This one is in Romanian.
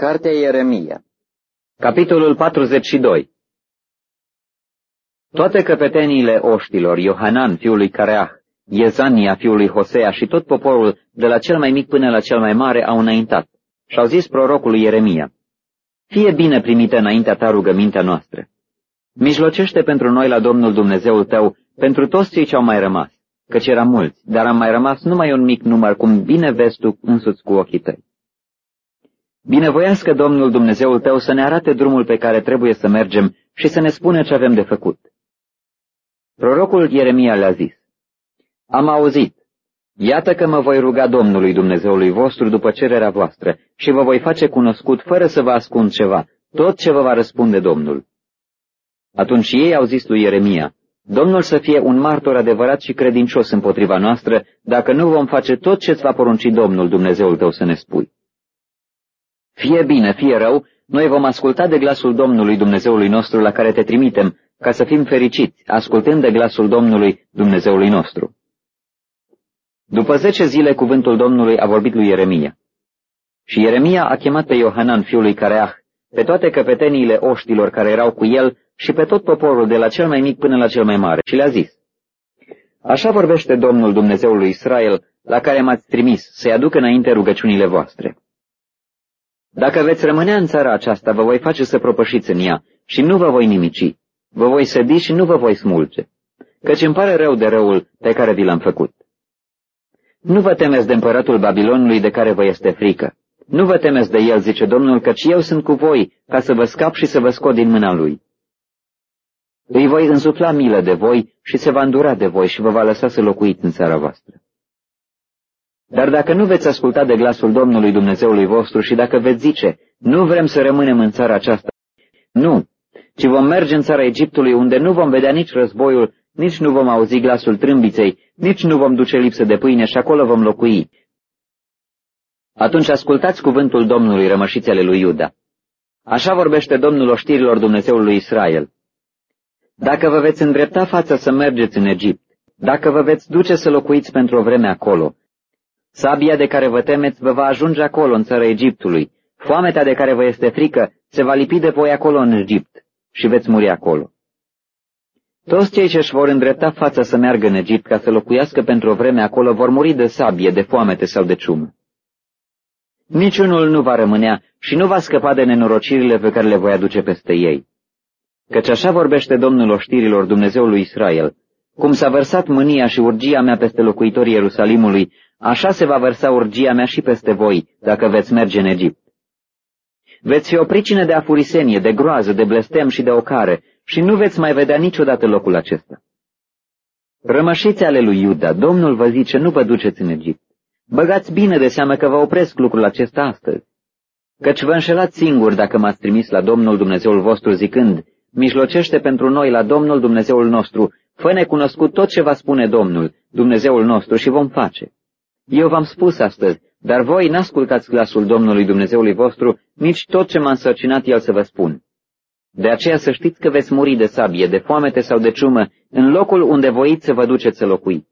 Cartea Ieremia Capitolul 42 Toate căpeteniile oștilor, Iohanan, fiul lui Careah, Iezania, fiul lui Hosea și tot poporul, de la cel mai mic până la cel mai mare, au înaintat și au zis prorocului Ieremia, Fie bine primită înaintea ta rugămintea noastră. Mijlocește pentru noi la Domnul Dumnezeul tău, pentru toți cei ce au mai rămas, căci eram mulți, dar am mai rămas numai un mic număr, cum bine vezi tu însuți cu ochii tăi. Binevoiască Domnul Dumnezeul tău să ne arate drumul pe care trebuie să mergem și să ne spună ce avem de făcut. Prorocul Ieremia le-a zis, Am auzit, iată că mă voi ruga Domnului Dumnezeului vostru după cererea voastră și vă voi face cunoscut fără să vă ascund ceva, tot ce vă va răspunde Domnul. Atunci ei au zis lui Ieremia, Domnul să fie un martor adevărat și credincios împotriva noastră, dacă nu vom face tot ce-ți va porunci Domnul Dumnezeul tău să ne spui. Fie bine, fie rău, noi vom asculta de glasul Domnului Dumnezeului nostru la care te trimitem, ca să fim fericiți, ascultând de glasul Domnului Dumnezeului nostru. După zece zile, cuvântul Domnului a vorbit lui Ieremia. Și Ieremia a chemat pe Iohanan, fiul lui Careah, pe toate căpeteniile oștilor care erau cu el și pe tot poporul de la cel mai mic până la cel mai mare și le-a zis, Așa vorbește Domnul Dumnezeul lui Israel, la care m-ați trimis să-i aduc înainte rugăciunile voastre. Dacă veți rămâne în țara aceasta, vă voi face să propășiți în ea și nu vă voi nimici. Vă voi sădi și nu vă voi smulge, căci îmi pare rău de răul pe care vi l-am făcut. Nu vă temeți de împăratul Babilonului de care vă este frică. Nu vă temeți de el, zice Domnul, căci eu sunt cu voi, ca să vă scap și să vă scot din mâna lui. Îi voi însufla milă de voi și se va îndura de voi și vă va lăsa să locuiți în țara voastră. Dar dacă nu veți asculta de glasul Domnului Dumnezeului vostru și dacă veți zice, nu vrem să rămânem în țara aceasta, nu, ci vom merge în țara Egiptului, unde nu vom vedea nici războiul, nici nu vom auzi glasul trâmbiței, nici nu vom duce lipsă de pâine și acolo vom locui. Atunci ascultați cuvântul Domnului rămășițele lui Iuda. Așa vorbește Domnul oștirilor Dumnezeului Israel. Dacă vă veți îndrepta fața să mergeți în Egipt, dacă vă veți duce să locuiți pentru o vreme acolo, sabia de care vă temeți vă va ajunge acolo în țara Egiptului, foamea de care vă este frică se va lipi de voi acolo în Egipt și veți muri acolo. Toți cei ce își vor îndrepta fața să meargă în Egipt ca să locuiască pentru o vreme acolo vor muri de sabie, de foamete sau de ciumă. Niciunul nu va rămânea și nu va scăpa de nenorocirile pe care le voi aduce peste ei. Căci așa vorbește Domnul oștirilor Dumnezeului Israel, cum s-a vărsat mânia și urgia mea peste locuitorii Ierusalimului, așa se va vărsa urgia mea și peste voi, dacă veți merge în Egipt. Veți fi o pricină de afurisenie, de groază, de blestem și de ocare, și nu veți mai vedea niciodată locul acesta. Rămășiți ale lui Iuda, Domnul vă zice, nu vă duceți în Egipt. Băgați bine de seamă că vă opresc lucrul acesta astăzi. Căci vă înșelați singuri dacă m-ați trimis la Domnul Dumnezeul vostru zicând, mijlocește pentru noi la Domnul Dumnezeul nostru, fă necunoscut tot ce va spune Domnul, Dumnezeul nostru, și vom face. Eu v-am spus astăzi, dar voi n-ascultați glasul Domnului Dumnezeului vostru, nici tot ce m-a însărcinat El să vă spun. De aceea să știți că veți muri de sabie, de foamete sau de ciumă, în locul unde voiți să vă duceți să locuiți.